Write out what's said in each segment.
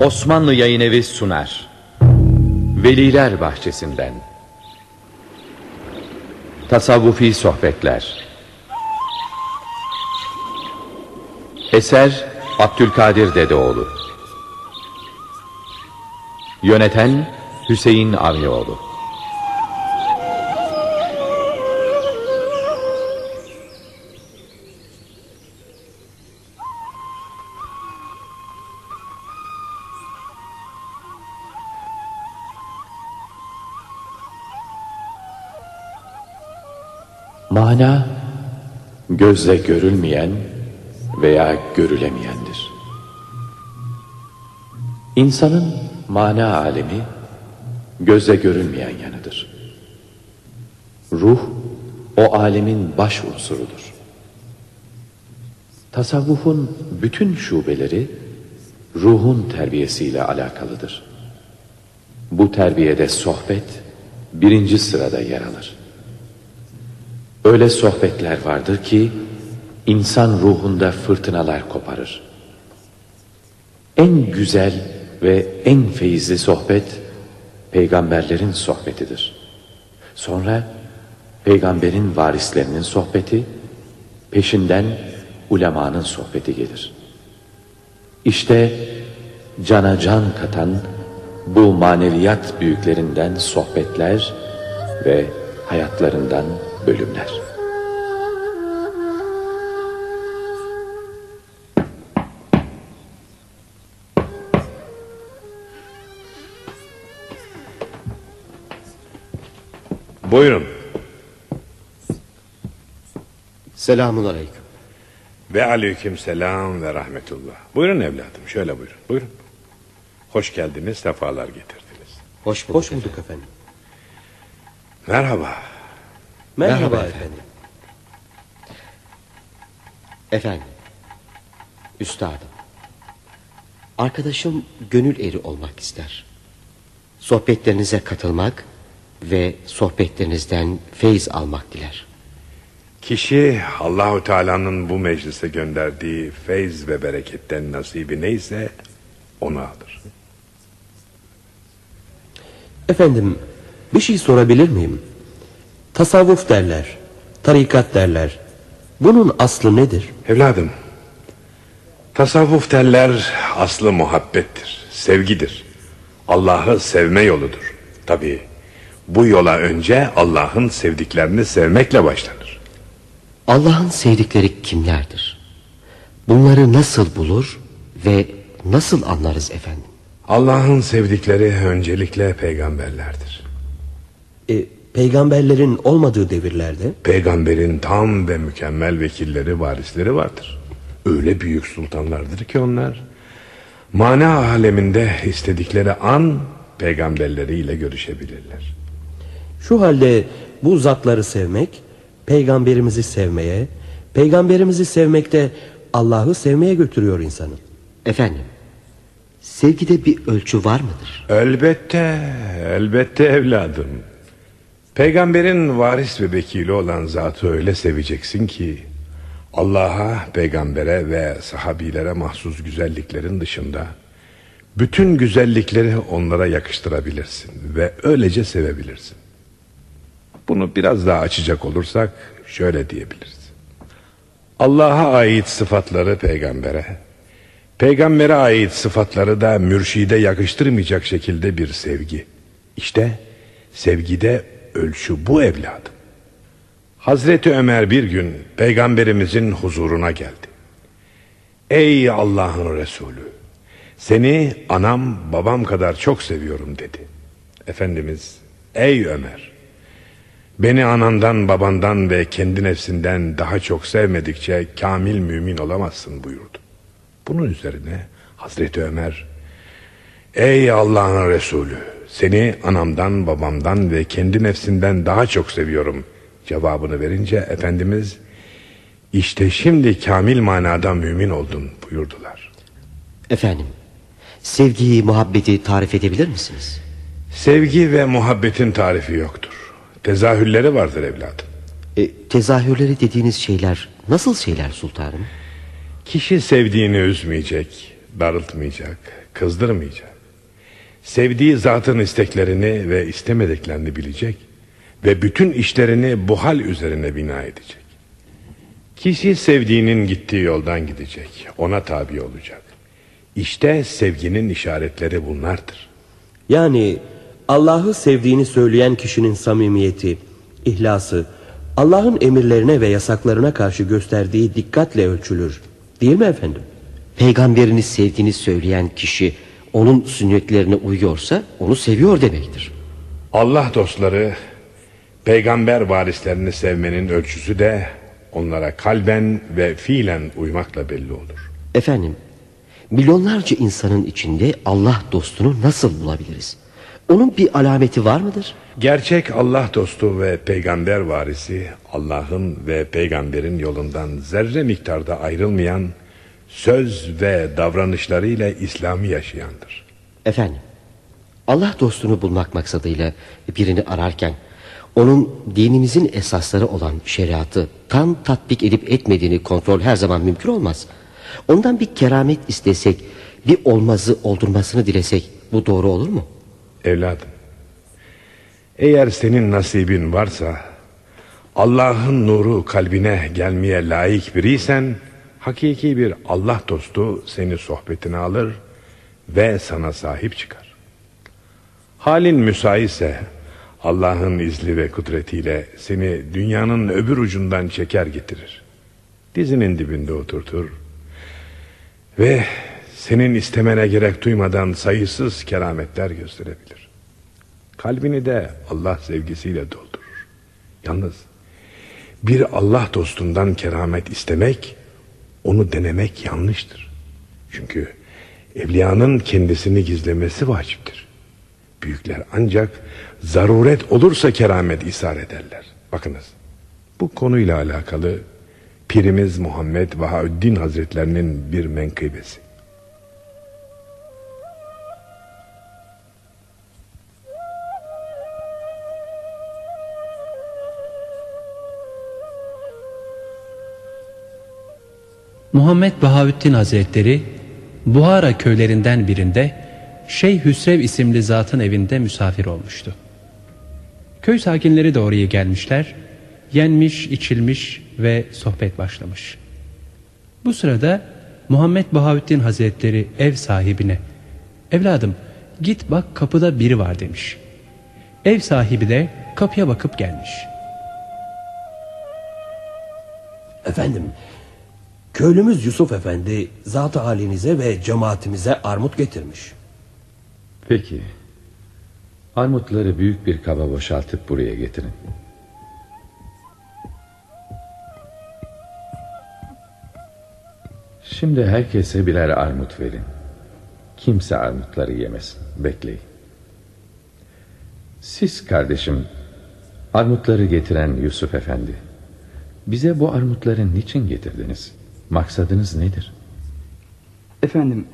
Osmanlı Yayın Evi sunar. Veliler Bahçesinden. Tasavvufi Sohbetler. Eser Abdülkadir Dedeoğlu. Yöneten Hüseyin Avnioğlu Mana gözle görülmeyen veya görülemeyendir. İnsanın mana alemi gözle görülmeyen yanıdır. Ruh o alemin baş unsurudur. Tasavvufun bütün şubeleri ruhun terbiyesiyle alakalıdır. Bu terbiyede sohbet birinci sırada yer alır. Öyle sohbetler vardır ki insan ruhunda fırtınalar koparır. En güzel ve en feyizli sohbet peygamberlerin sohbetidir. Sonra peygamberin varislerinin sohbeti, peşinden ulemanın sohbeti gelir. İşte cana can katan bu maneviyat büyüklerinden sohbetler ve hayatlarından bölümler. Buyurun. Selamun aleyküm. Ve aleyküm selam ve rahmetullah. Buyurun evladım şöyle buyurun. Buyurun. Hoş geldiniz sefalar getirdiniz. Hoş bulduk, Hoş bulduk efendim. Merhaba. Merhaba, Merhaba efendim. efendim. Efendim. Üstadım. Arkadaşım gönül eri olmak ister. Sohbetlerinize katılmak ve sohbetlerinizden feyiz almak diler. Kişi Allahu Teala'nın bu meclise gönderdiği feyz ve bereketten nasibi neyse onu alır. Efendim bir şey sorabilir miyim? Tasavvuf derler, tarikat derler. Bunun aslı nedir? Evladım, tasavvuf derler aslı muhabbettir, sevgidir. Allah'ı sevme yoludur. Tabii bu yola önce Allah'ın sevdiklerini sevmekle başlanır. Allah'ın sevdikleri kimlerdir? Bunları nasıl bulur ve nasıl anlarız efendim? Allah'ın sevdikleri öncelikle peygamberlerdir. E, peygamberlerin olmadığı devirlerde? Peygamberin tam ve mükemmel vekilleri, varisleri vardır. Öyle büyük sultanlardır ki onlar. Mana aleminde istedikleri an peygamberleriyle görüşebilirler. Şu halde bu zatları sevmek, peygamberimizi sevmeye, peygamberimizi sevmekte Allah'ı sevmeye götürüyor insanı. Efendim, sevgide bir ölçü var mıdır? Elbette, elbette evladım. Peygamberin varis ve vekili olan zatı öyle seveceksin ki... Allah'a, peygambere ve sahabilere mahsus güzelliklerin dışında... ...bütün güzellikleri onlara yakıştırabilirsin ve öylece sevebilirsin. Bunu biraz daha açacak olursak şöyle diyebiliriz. Allah'a ait sıfatları peygambere, peygambere ait sıfatları da mürşide yakıştırmayacak şekilde bir sevgi. İşte sevgide ölçü bu evladım. Hazreti Ömer bir gün peygamberimizin huzuruna geldi. Ey Allah'ın Resulü seni anam babam kadar çok seviyorum dedi. Efendimiz ey Ömer Beni anandan babandan ve kendi nefsinden daha çok sevmedikçe kamil mümin olamazsın buyurdu. Bunun üzerine Hazreti Ömer Ey Allah'ın Resulü seni anamdan babamdan ve kendi nefsinden daha çok seviyorum cevabını verince Efendimiz işte şimdi kamil manada mümin oldun buyurdular. Efendim sevgiyi muhabbeti tarif edebilir misiniz? Sevgi ve muhabbetin tarifi yoktur. Tezahürleri vardır evladım. E, tezahürleri dediğiniz şeyler nasıl şeyler sultanım? Kişi sevdiğini üzmeyecek, darıltmayacak, kızdırmayacak. Sevdiği zatın isteklerini ve istemediklerini bilecek ve bütün işlerini bu hal üzerine bina edecek. Kişi sevdiğinin gittiği yoldan gidecek, ona tabi olacak. İşte sevginin işaretleri bunlardır. Yani Allah'ı sevdiğini söyleyen kişinin samimiyeti, ihlası, Allah'ın emirlerine ve yasaklarına karşı gösterdiği dikkatle ölçülür. Değil mi efendim? Peygamberini sevdiğini söyleyen kişi onun sünnetlerine uyuyorsa onu seviyor demektir. Allah dostları peygamber varislerini sevmenin ölçüsü de onlara kalben ve fiilen uymakla belli olur. Efendim, milyonlarca insanın içinde Allah dostunu nasıl bulabiliriz? Onun bir alameti var mıdır? Gerçek Allah dostu ve peygamber varisi Allah'ın ve peygamberin yolundan zerre miktarda ayrılmayan söz ve davranışlarıyla İslam'ı yaşayandır. Efendim, Allah dostunu bulmak maksadıyla birini ararken onun dinimizin esasları olan şeriatı tam tatbik edip etmediğini kontrol her zaman mümkün olmaz. Ondan bir keramet istesek, bir olmazı oldurmasını dilesek bu doğru olur mu? Evladım, eğer senin nasibin varsa Allah'ın nuru kalbine gelmeye layık biriysen hakiki bir Allah dostu seni sohbetine alır ve sana sahip çıkar. Halin müsaitse Allah'ın izli ve kudretiyle seni dünyanın öbür ucundan çeker getirir. Dizinin dibinde oturtur ve senin istemene gerek duymadan sayısız kerametler gösterebilir. Kalbini de Allah sevgisiyle doldurur. Yalnız bir Allah dostundan keramet istemek, onu denemek yanlıştır. Çünkü evliyanın kendisini gizlemesi vaciptir. Büyükler ancak zaruret olursa keramet ishar ederler. Bakınız bu konuyla alakalı Pirimiz Muhammed Vahaüddin Hazretlerinin bir menkıbesi. Muhammed Bahaüddin Hazretleri Buhara köylerinden birinde Şeyh Hüsrev isimli zatın evinde misafir olmuştu. Köy sakinleri de oraya gelmişler, yenmiş, içilmiş ve sohbet başlamış. Bu sırada Muhammed Bahaüddin Hazretleri ev sahibine Evladım git bak kapıda biri var demiş. Ev sahibi de kapıya bakıp gelmiş. Efendim, köylümüz Yusuf Efendi zat halinize ve cemaatimize armut getirmiş. Peki. Armutları büyük bir kaba boşaltıp buraya getirin. Şimdi herkese birer armut verin. Kimse armutları yemesin. Bekleyin. Siz kardeşim, armutları getiren Yusuf Efendi, bize bu armutları niçin getirdiniz? Maksadınız nedir? Efendim,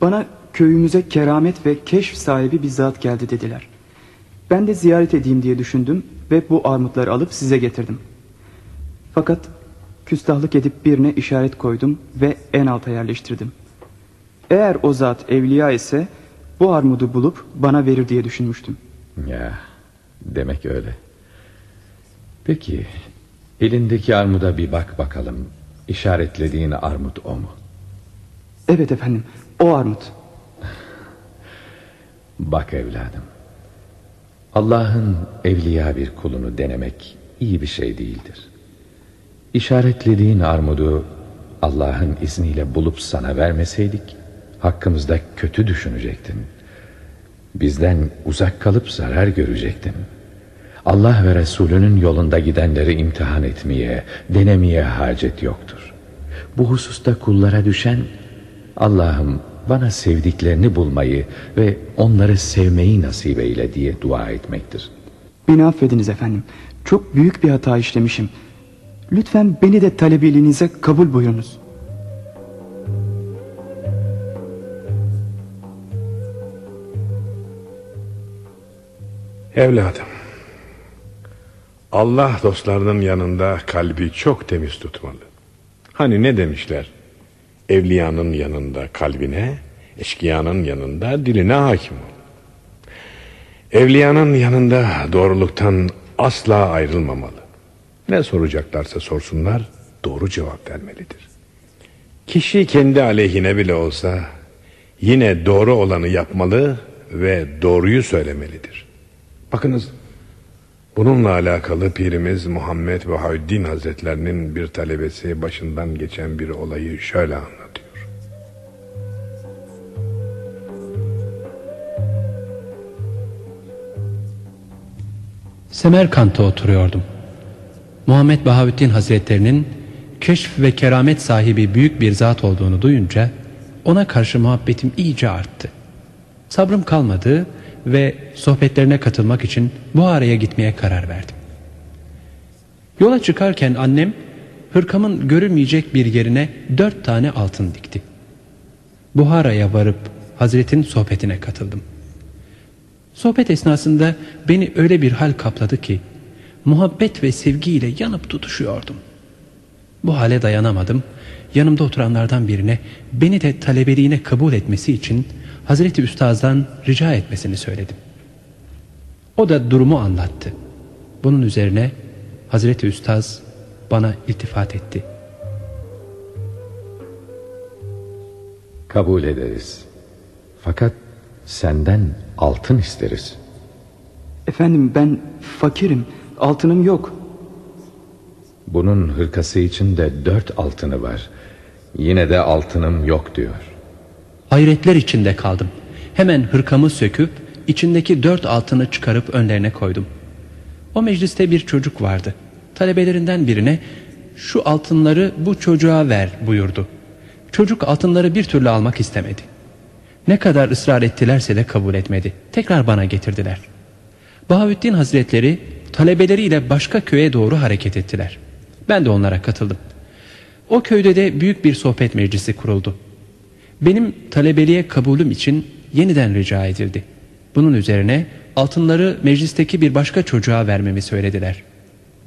bana köyümüze keramet ve keşf sahibi bir zat geldi dediler. Ben de ziyaret edeyim diye düşündüm ve bu armutları alıp size getirdim. Fakat küstahlık edip birine işaret koydum ve en alta yerleştirdim. Eğer o zat evliya ise bu armudu bulup bana verir diye düşünmüştüm. Ya, demek öyle. Peki, elindeki armuda bir bak bakalım. İşaretlediğin armut o mu? Evet efendim, o armut. Bak evladım. Allah'ın evliya bir kulunu denemek iyi bir şey değildir. İşaretlediğin armudu Allah'ın izniyle bulup sana vermeseydik hakkımızda kötü düşünecektin. Bizden uzak kalıp zarar görecektin. Allah ve Resulünün yolunda gidenleri imtihan etmeye, denemeye hacet yoktur. Bu hususta kullara düşen Allah'ım bana sevdiklerini bulmayı ve onları sevmeyi nasip eyle diye dua etmektir. Beni affediniz efendim. Çok büyük bir hata işlemişim. Lütfen beni de talebiliğinize kabul buyurunuz. Evladım, Allah dostlarının yanında kalbi çok temiz tutmalı. Hani ne demişler? Evliyanın yanında kalbine, eşkıyanın yanında diline hakim ol. Evliyanın yanında doğruluktan asla ayrılmamalı. Ne soracaklarsa sorsunlar doğru cevap vermelidir. Kişi kendi aleyhine bile olsa yine doğru olanı yapmalı ve doğruyu söylemelidir. Bakınız bununla alakalı pirimiz Muhammed Vahaüddin Hazretlerinin bir talebesi başından geçen bir olayı şöyle anlatıyor. Semerkant'ta oturuyordum. Muhammed Bahaüddin Hazretlerinin keşf ve keramet sahibi büyük bir zat olduğunu duyunca ona karşı muhabbetim iyice arttı. Sabrım kalmadı ve sohbetlerine katılmak için Buhara'ya gitmeye karar verdim. Yola çıkarken annem hırkamın görünmeyecek bir yerine dört tane altın dikti. Buhara'ya varıp Hazretin sohbetine katıldım. Sohbet esnasında beni öyle bir hal kapladı ki muhabbet ve sevgiyle yanıp tutuşuyordum. Bu hale dayanamadım. Yanımda oturanlardan birine beni de talebeliğine kabul etmesi için Hazreti Üstaz'dan rica etmesini söyledim. O da durumu anlattı. Bunun üzerine Hazreti Üstaz bana iltifat etti. Kabul ederiz. Fakat senden altın isteriz. Efendim ben fakirim. Altınım yok. Bunun hırkası içinde dört altını var. Yine de altınım yok diyor. Hayretler içinde kaldım. Hemen hırkamı söküp içindeki dört altını çıkarıp önlerine koydum. O mecliste bir çocuk vardı. Talebelerinden birine şu altınları bu çocuğa ver buyurdu. Çocuk altınları bir türlü almak istemedi. Ne kadar ısrar ettilerse de kabul etmedi. Tekrar bana getirdiler. Bahaüddin Hazretleri talebeleriyle başka köye doğru hareket ettiler. Ben de onlara katıldım. O köyde de büyük bir sohbet meclisi kuruldu. Benim talebeliğe kabulüm için yeniden rica edildi. Bunun üzerine altınları meclisteki bir başka çocuğa vermemi söylediler.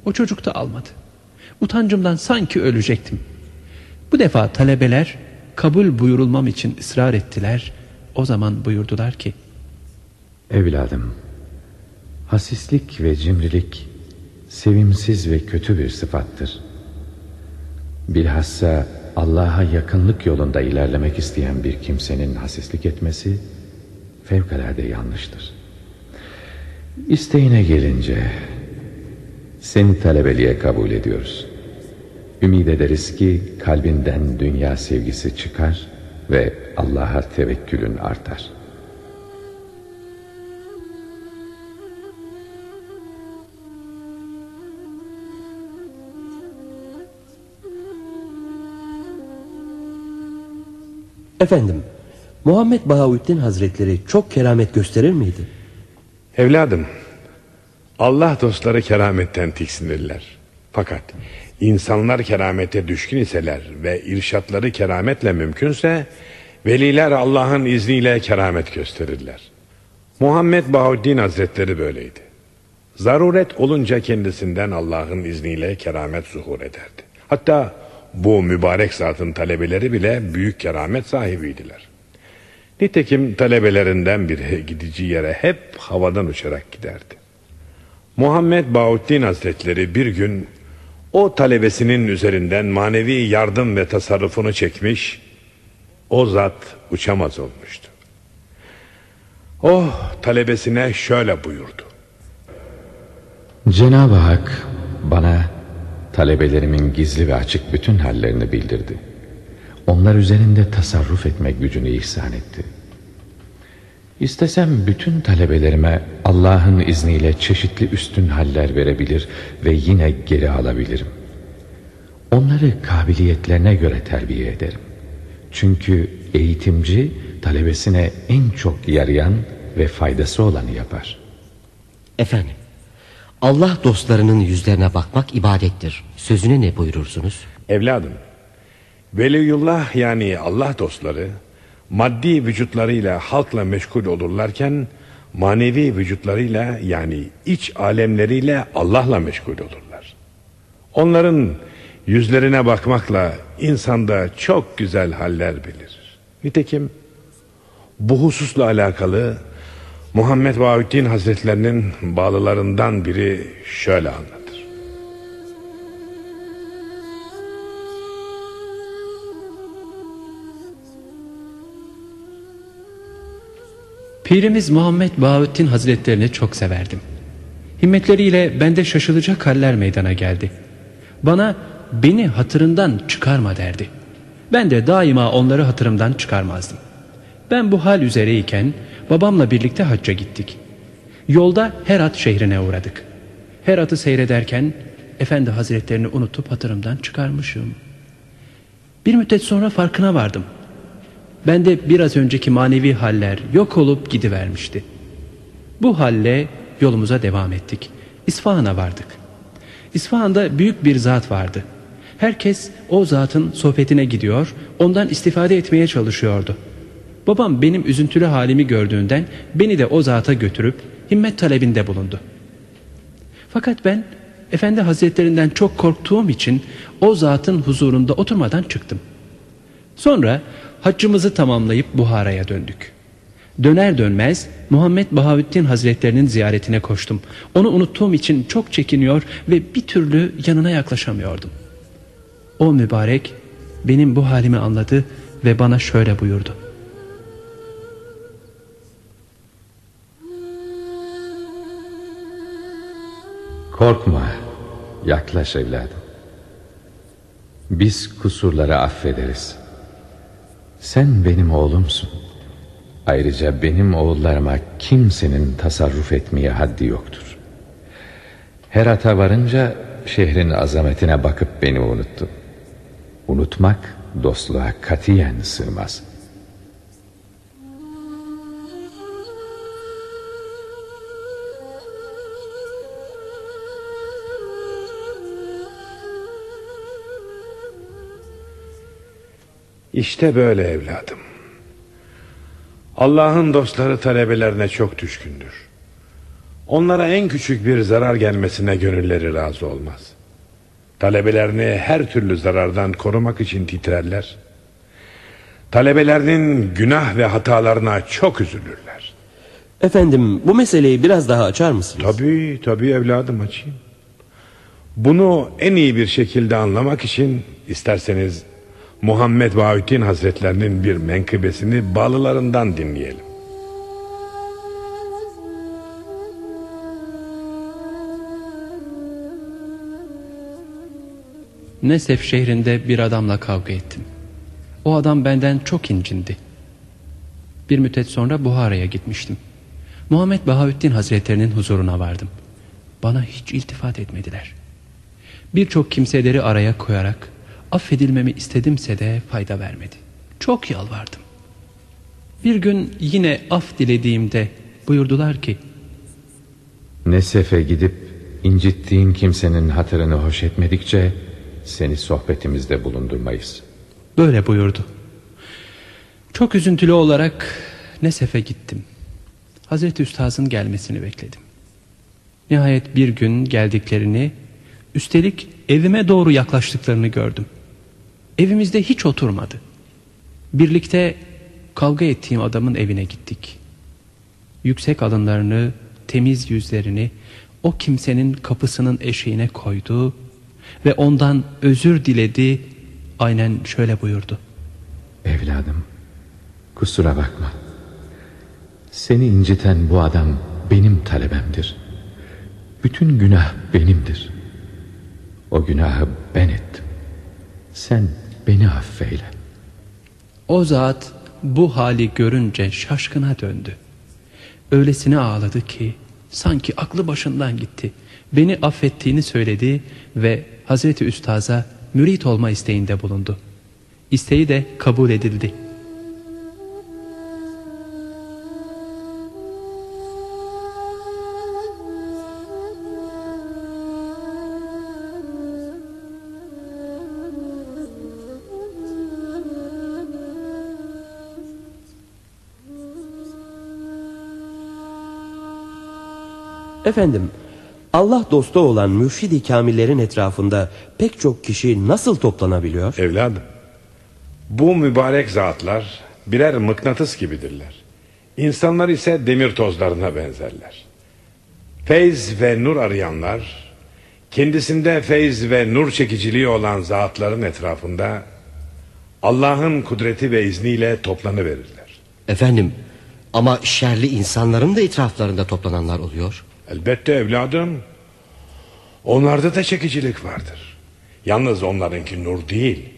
O çocuk da almadı. Utancımdan sanki ölecektim. Bu defa talebeler kabul buyurulmam için ısrar ettiler. O zaman buyurdular ki Evladım Hasislik ve cimrilik sevimsiz ve kötü bir sıfattır. Bilhassa Allah'a yakınlık yolunda ilerlemek isteyen bir kimsenin hasislik etmesi fevkalade yanlıştır. İsteğine gelince seni talebeliğe kabul ediyoruz. Ümid ederiz ki kalbinden dünya sevgisi çıkar ve Allah'a tevekkülün artar. Efendim, Muhammed Bahaüddin Hazretleri çok keramet gösterir miydi? Evladım, Allah dostları kerametten tiksinirler. Fakat insanlar keramete düşkün iseler ve irşatları kerametle mümkünse veliler Allah'ın izniyle keramet gösterirler. Muhammed Bahuddin Hazretleri böyleydi. Zaruret olunca kendisinden Allah'ın izniyle keramet zuhur ederdi. Hatta bu mübarek zatın talebeleri bile büyük keramet sahibiydiler. Nitekim talebelerinden biri gidici yere hep havadan uçarak giderdi. Muhammed Bahuddin Hazretleri bir gün o talebesinin üzerinden manevi yardım ve tasarrufunu çekmiş, o zat uçamaz olmuştu. O talebesine şöyle buyurdu. Cenab-ı Hak bana talebelerimin gizli ve açık bütün hallerini bildirdi. Onlar üzerinde tasarruf etmek gücünü ihsan etti. İstesem bütün talebelerime Allah'ın izniyle çeşitli üstün haller verebilir ve yine geri alabilirim. Onları kabiliyetlerine göre terbiye ederim. Çünkü eğitimci talebesine en çok yarayan ve faydası olanı yapar. Efendim, Allah dostlarının yüzlerine bakmak ibadettir. Sözüne ne buyurursunuz? Evladım, Veliyullah yani Allah dostları maddi vücutlarıyla halkla meşgul olurlarken manevi vücutlarıyla yani iç alemleriyle Allah'la meşgul olurlar. Onların Yüzlerine bakmakla insanda çok güzel haller belirir. Nitekim bu hususla alakalı Muhammed Vahdettin Hazretlerinin bağlılarından biri şöyle anlatır. Pirimiz Muhammed Bahattin Hazretlerini çok severdim. Himmetleriyle bende şaşılacak haller meydana geldi. Bana beni hatırından çıkarma derdi. Ben de daima onları hatırımdan çıkarmazdım. Ben bu hal üzereyken babamla birlikte hacca gittik. Yolda Herat şehrine uğradık. Herat'ı seyrederken Efendi Hazretlerini unutup hatırımdan çıkarmışım. Bir müddet sonra farkına vardım. Ben de biraz önceki manevi haller yok olup gidivermişti. Bu halle yolumuza devam ettik. İsfahan'a vardık. İsfahan'da büyük bir zat vardı. Herkes o zatın sohbetine gidiyor, ondan istifade etmeye çalışıyordu. Babam benim üzüntülü halimi gördüğünden beni de o zata götürüp himmet talebinde bulundu. Fakat ben Efendi Hazretlerinden çok korktuğum için o zatın huzurunda oturmadan çıktım. Sonra haccımızı tamamlayıp Buhara'ya döndük. Döner dönmez Muhammed Bahavüddin Hazretlerinin ziyaretine koştum. Onu unuttuğum için çok çekiniyor ve bir türlü yanına yaklaşamıyordum. O mübarek benim bu halimi anladı ve bana şöyle buyurdu. Korkma, yaklaş evladım. Biz kusurları affederiz. Sen benim oğlumsun. Ayrıca benim oğullarıma kimsenin tasarruf etmeye haddi yoktur. Herat'a varınca şehrin azametine bakıp beni unuttu. Unutmak dostluğa katiyen sığmaz.'' İşte böyle evladım. Allah'ın dostları talebelerine çok düşkündür. Onlara en küçük bir zarar gelmesine gönülleri razı olmaz. Talebelerini her türlü zarardan korumak için titrerler. Talebelerinin günah ve hatalarına çok üzülürler. Efendim bu meseleyi biraz daha açar mısınız? Tabii tabii evladım açayım. Bunu en iyi bir şekilde anlamak için isterseniz Muhammed Vahdettin Hazretlerinin bir menkıbesini bağlılarından dinleyelim. Nesef şehrinde bir adamla kavga ettim. O adam benden çok incindi. Bir müddet sonra Buhara'ya gitmiştim. Muhammed Bahaüddin Hazretlerinin huzuruna vardım. Bana hiç iltifat etmediler. Birçok kimseleri araya koyarak affedilmemi istedimse de fayda vermedi. Çok yalvardım. Bir gün yine af dilediğimde buyurdular ki Nesef'e gidip incittiğin kimsenin hatırını hoş etmedikçe seni sohbetimizde bulundurmayız. Böyle buyurdu. Çok üzüntülü olarak Nesef'e gittim. Hazreti Üstaz'ın gelmesini bekledim. Nihayet bir gün geldiklerini, üstelik evime doğru yaklaştıklarını gördüm. Evimizde hiç oturmadı. Birlikte kavga ettiğim adamın evine gittik. Yüksek alınlarını, temiz yüzlerini o kimsenin kapısının eşiğine koydu ve ondan özür diledi. Aynen şöyle buyurdu. Evladım, kusura bakma. Seni inciten bu adam benim talebemdir. Bütün günah benimdir. O günahı ben ettim. Sen beni affeyle. O zat bu hali görünce şaşkına döndü. Öylesine ağladı ki sanki aklı başından gitti. Beni affettiğini söyledi ve Hazreti Üstaz'a mürit olma isteğinde bulundu. İsteği de kabul edildi. Efendim Allah dostu olan mürşidi kamillerin etrafında pek çok kişi nasıl toplanabiliyor? Evladım, bu mübarek zatlar birer mıknatıs gibidirler. İnsanlar ise demir tozlarına benzerler. Feyz ve nur arayanlar, kendisinde feyz ve nur çekiciliği olan zatların etrafında Allah'ın kudreti ve izniyle toplanıverirler. Efendim, ama şerli insanların da etraflarında toplananlar oluyor. Elbette evladım. Onlarda da çekicilik vardır. Yalnız onlarınki nur değil,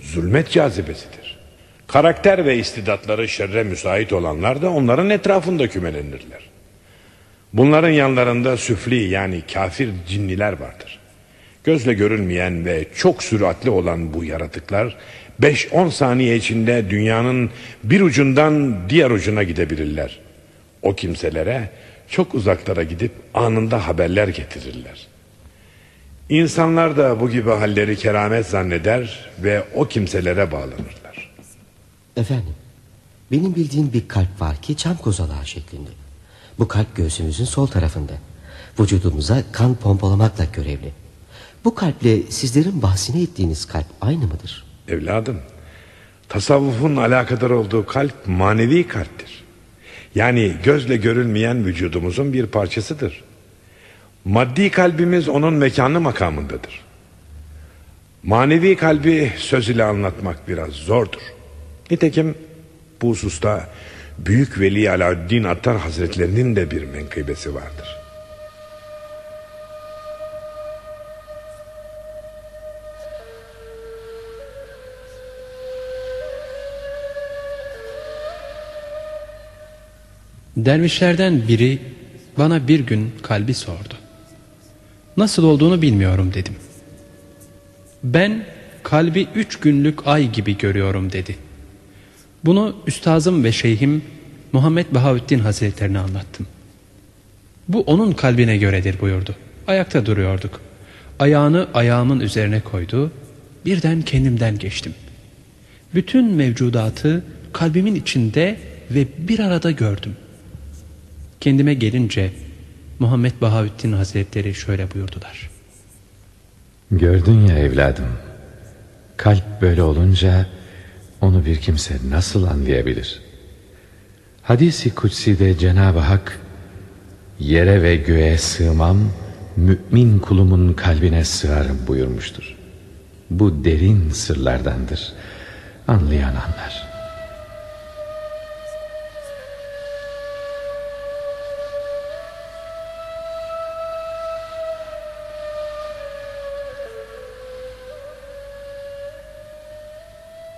zulmet cazibesidir. Karakter ve istidatları şerre müsait olanlar da onların etrafında kümelenirler. Bunların yanlarında süfli yani kafir cinniler vardır. Gözle görülmeyen ve çok süratli olan bu yaratıklar 5-10 saniye içinde dünyanın bir ucundan diğer ucuna gidebilirler. O kimselere çok uzaklara gidip anında haberler getirirler. İnsanlar da bu gibi halleri keramet zanneder ve o kimselere bağlanırlar. Efendim, benim bildiğim bir kalp var ki çam kozalağı şeklinde. Bu kalp göğsümüzün sol tarafında. Vücudumuza kan pompalamakla görevli. Bu kalple sizlerin bahsini ettiğiniz kalp aynı mıdır? Evladım, tasavvufun alakadar olduğu kalp manevi kalptir. Yani gözle görülmeyen vücudumuzun bir parçasıdır. Maddi kalbimiz onun mekanı makamındadır. Manevi kalbi söz ile anlatmak biraz zordur. Nitekim bu hususta Büyük Veli Alaaddin Attar Hazretlerinin de bir menkıbesi vardır. Dervişlerden biri bana bir gün kalbi sordu. Nasıl olduğunu bilmiyorum dedim. Ben kalbi üç günlük ay gibi görüyorum dedi. Bunu üstazım ve şeyhim Muhammed Bahaüddin Hazretlerine anlattım. Bu onun kalbine göredir buyurdu. Ayakta duruyorduk. Ayağını ayağımın üzerine koydu. Birden kendimden geçtim. Bütün mevcudatı kalbimin içinde ve bir arada gördüm. Kendime gelince Muhammed Bahaüddin Hazretleri şöyle buyurdular. Gördün ya evladım. Kalp böyle olunca onu bir kimse nasıl anlayabilir? Hadisi kutsi'de Cenab-ı Hak yere ve göğe sığmam mümin kulumun kalbine sığarım buyurmuştur. Bu derin sırlardandır. Anlayan anlar.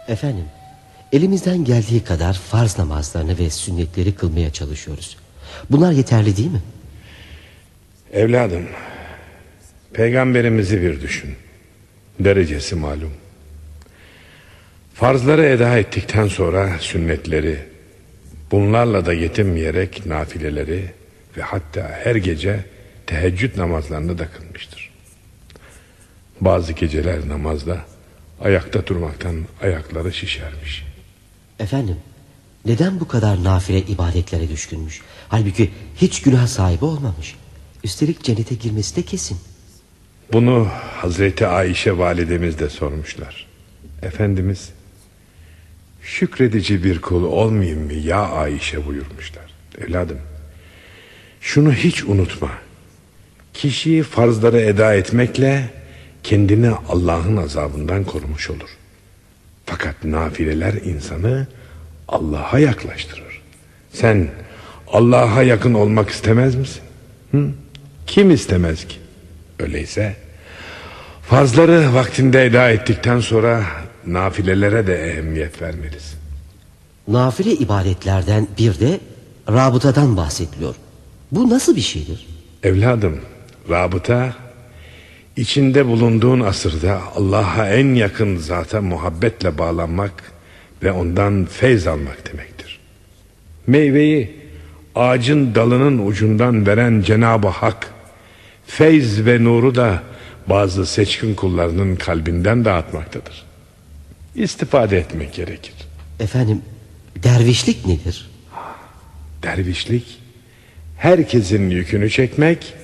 Efendim, elimizden geldiği kadar farz namazlarını ve sünnetleri kılmaya çalışıyoruz. Bunlar yeterli değil mi? Evladım, peygamberimizi bir düşün. Derecesi malum. Farzları eda ettikten sonra sünnetleri, bunlarla da yetinmeyerek nafileleri ve hatta her gece teheccüd namazlarını da kılmıştır. Bazı geceler namazda Ayakta durmaktan ayakları şişermiş. Efendim neden bu kadar nafile ibadetlere düşkünmüş? Halbuki hiç günah sahibi olmamış. Üstelik cennete girmesi de kesin. Bunu Hazreti Ayşe validemiz de sormuşlar. Efendimiz şükredici bir kul olmayayım mı ya Ayşe buyurmuşlar. Evladım şunu hiç unutma. Kişiyi farzları eda etmekle kendini Allah'ın azabından korumuş olur. Fakat nafileler insanı Allah'a yaklaştırır. Sen Allah'a yakın olmak istemez misin? Hı? Kim istemez ki? Öyleyse farzları vaktinde eda ettikten sonra nafilelere de ehemmiyet vermelisin. Nafile ibadetlerden bir de rabıtadan bahsediliyor. Bu nasıl bir şeydir? Evladım, rabıta İçinde bulunduğun asırda Allah'a en yakın zata muhabbetle bağlanmak ve ondan feyz almak demektir. Meyveyi ağacın dalının ucundan veren Cenab-ı Hak, feyz ve nuru da bazı seçkin kullarının kalbinden dağıtmaktadır. İstifade etmek gerekir. Efendim, dervişlik nedir? Dervişlik, herkesin yükünü çekmek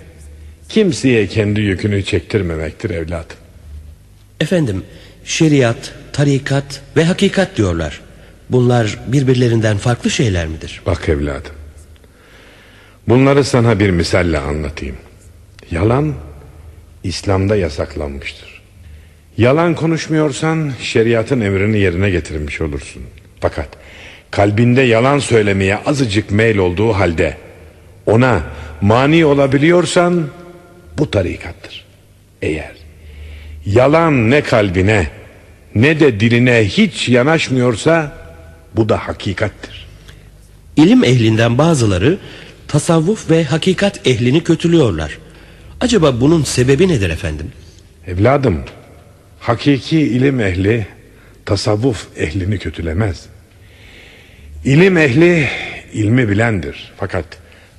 kimseye kendi yükünü çektirmemektir evladım. Efendim şeriat, tarikat ve hakikat diyorlar. Bunlar birbirlerinden farklı şeyler midir? Bak evladım. Bunları sana bir misalle anlatayım. Yalan İslam'da yasaklanmıştır. Yalan konuşmuyorsan şeriatın emrini yerine getirmiş olursun. Fakat kalbinde yalan söylemeye azıcık meyil olduğu halde ona mani olabiliyorsan bu tarikattır. Eğer yalan ne kalbine ne de diline hiç yanaşmıyorsa bu da hakikattir. İlim ehlinden bazıları tasavvuf ve hakikat ehlini kötülüyorlar. Acaba bunun sebebi nedir efendim? Evladım, hakiki ilim ehli tasavvuf ehlini kötülemez. İlim ehli ilmi bilendir. Fakat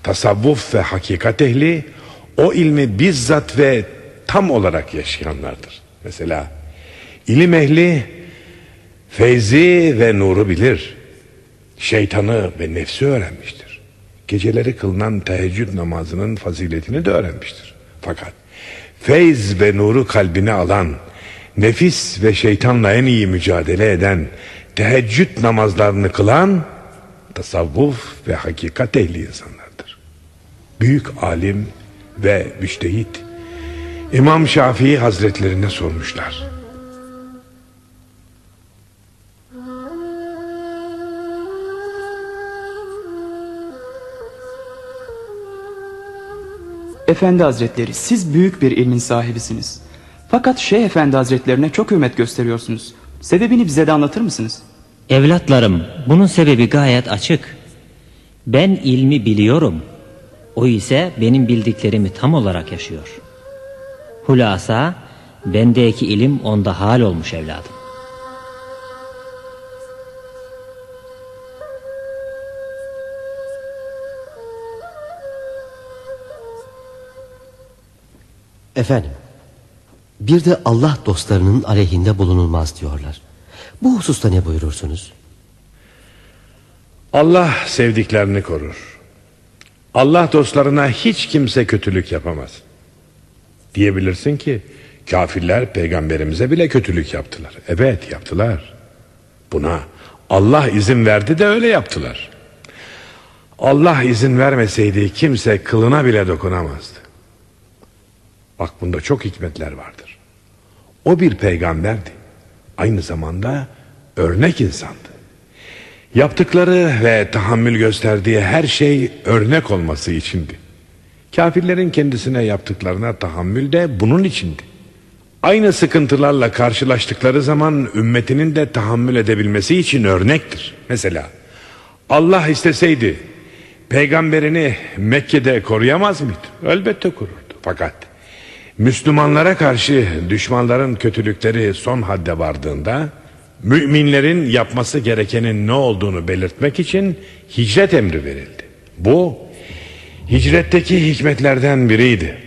tasavvuf ve hakikat ehli o ilmi bizzat ve tam olarak yaşayanlardır. Mesela ilim ehli feyzi ve nuru bilir. Şeytanı ve nefsi öğrenmiştir. Geceleri kılınan teheccüd namazının faziletini de öğrenmiştir. Fakat feyz ve nuru kalbine alan, nefis ve şeytanla en iyi mücadele eden, teheccüd namazlarını kılan tasavvuf ve hakikat ehli insanlardır. Büyük alim ve müştehit İmam Şafii Hazretlerine sormuşlar. Efendi Hazretleri siz büyük bir ilmin sahibisiniz. Fakat Şeyh Efendi Hazretlerine çok hürmet gösteriyorsunuz. Sebebini bize de anlatır mısınız? Evlatlarım bunun sebebi gayet açık. Ben ilmi biliyorum. O ise benim bildiklerimi tam olarak yaşıyor. Hulasa bendeki ilim onda hal olmuş evladım. Efendim, bir de Allah dostlarının aleyhinde bulunulmaz diyorlar. Bu hususta ne buyurursunuz? Allah sevdiklerini korur. Allah dostlarına hiç kimse kötülük yapamaz. Diyebilirsin ki kafirler peygamberimize bile kötülük yaptılar. Evet yaptılar. Buna Allah izin verdi de öyle yaptılar. Allah izin vermeseydi kimse kılına bile dokunamazdı. Bak bunda çok hikmetler vardır. O bir peygamberdi. Aynı zamanda örnek insandı. Yaptıkları ve tahammül gösterdiği her şey örnek olması içindi. Kafirlerin kendisine yaptıklarına tahammül de bunun içindi. Aynı sıkıntılarla karşılaştıkları zaman ümmetinin de tahammül edebilmesi için örnektir. Mesela Allah isteseydi peygamberini Mekke'de koruyamaz mıydı? Elbette korurdu. Fakat Müslümanlara karşı düşmanların kötülükleri son hadde vardığında müminlerin yapması gerekenin ne olduğunu belirtmek için hicret emri verildi. Bu hicretteki hikmetlerden biriydi.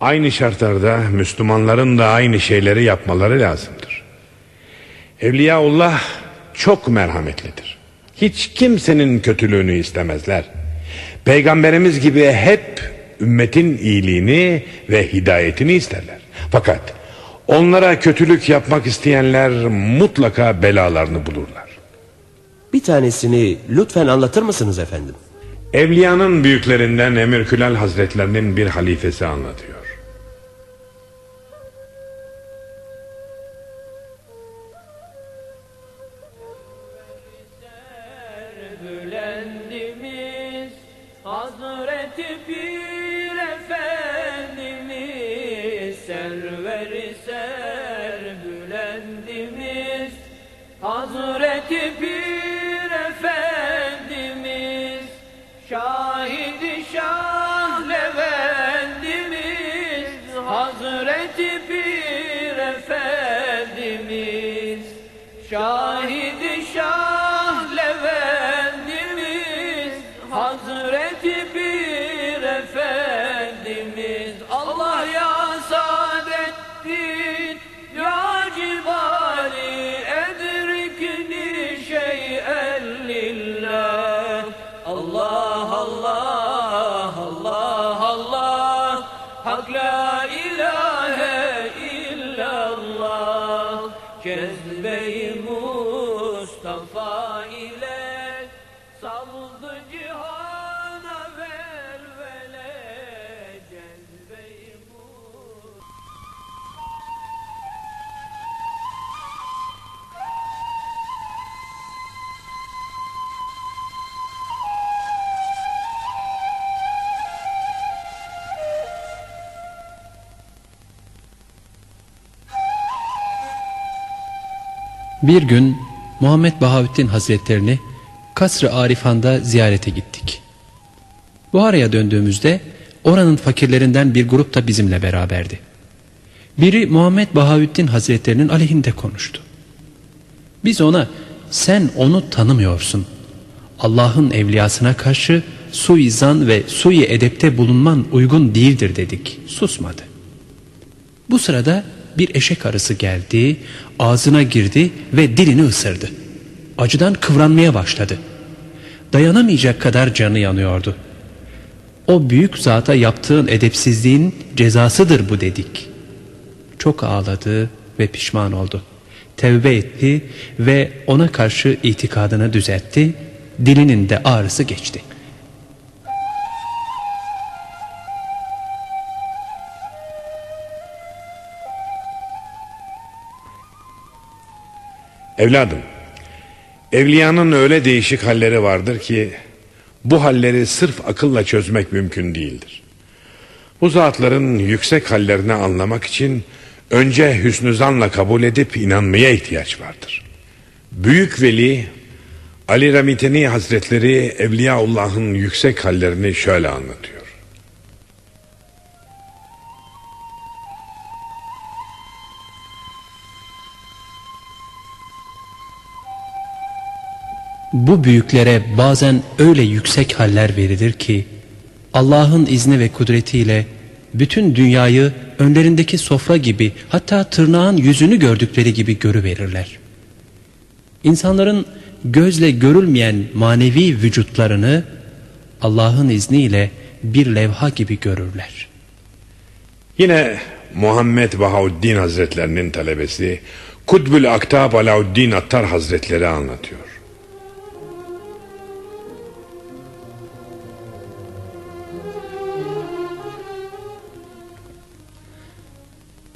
Aynı şartlarda Müslümanların da aynı şeyleri yapmaları lazımdır. Evliyaullah çok merhametlidir. Hiç kimsenin kötülüğünü istemezler. Peygamberimiz gibi hep ümmetin iyiliğini ve hidayetini isterler. Fakat onlara kötülük yapmak isteyenler mutlaka belalarını bulurlar. Bir tanesini lütfen anlatır mısınız efendim? Evliyanın büyüklerinden Emir Külal Hazretlerinin bir halifesi anlatıyor. Bir gün Muhammed Bahaüddin Hazretlerini Kasr-ı Arifan'da ziyarete gittik. Buhara'ya döndüğümüzde oranın fakirlerinden bir grup da bizimle beraberdi. Biri Muhammed Bahaüddin Hazretlerinin aleyhinde konuştu. Biz ona sen onu tanımıyorsun. Allah'ın evliyasına karşı suizan ve sui edepte bulunman uygun değildir dedik. Susmadı. Bu sırada bir eşek arısı geldi, ağzına girdi ve dilini ısırdı. Acıdan kıvranmaya başladı. Dayanamayacak kadar canı yanıyordu. O büyük zata yaptığın edepsizliğin cezasıdır bu dedik. Çok ağladı ve pişman oldu. Tevbe etti ve ona karşı itikadını düzeltti. Dilinin de ağrısı geçti. Evladım, evliyanın öyle değişik halleri vardır ki bu halleri sırf akılla çözmek mümkün değildir. Bu zatların yüksek hallerini anlamak için önce hüsnü zanla kabul edip inanmaya ihtiyaç vardır. Büyük veli Ali Ramiteni Hazretleri Evliyaullah'ın yüksek hallerini şöyle anlatıyor. Bu büyüklere bazen öyle yüksek haller verilir ki Allah'ın izni ve kudretiyle bütün dünyayı önlerindeki sofra gibi hatta tırnağın yüzünü gördükleri gibi görüverirler. İnsanların gözle görülmeyen manevi vücutlarını Allah'ın izniyle bir levha gibi görürler. Yine Muhammed Bahauddin Hazretlerinin talebesi Kutbül Aktab Alauddin Attar Hazretleri anlatıyor.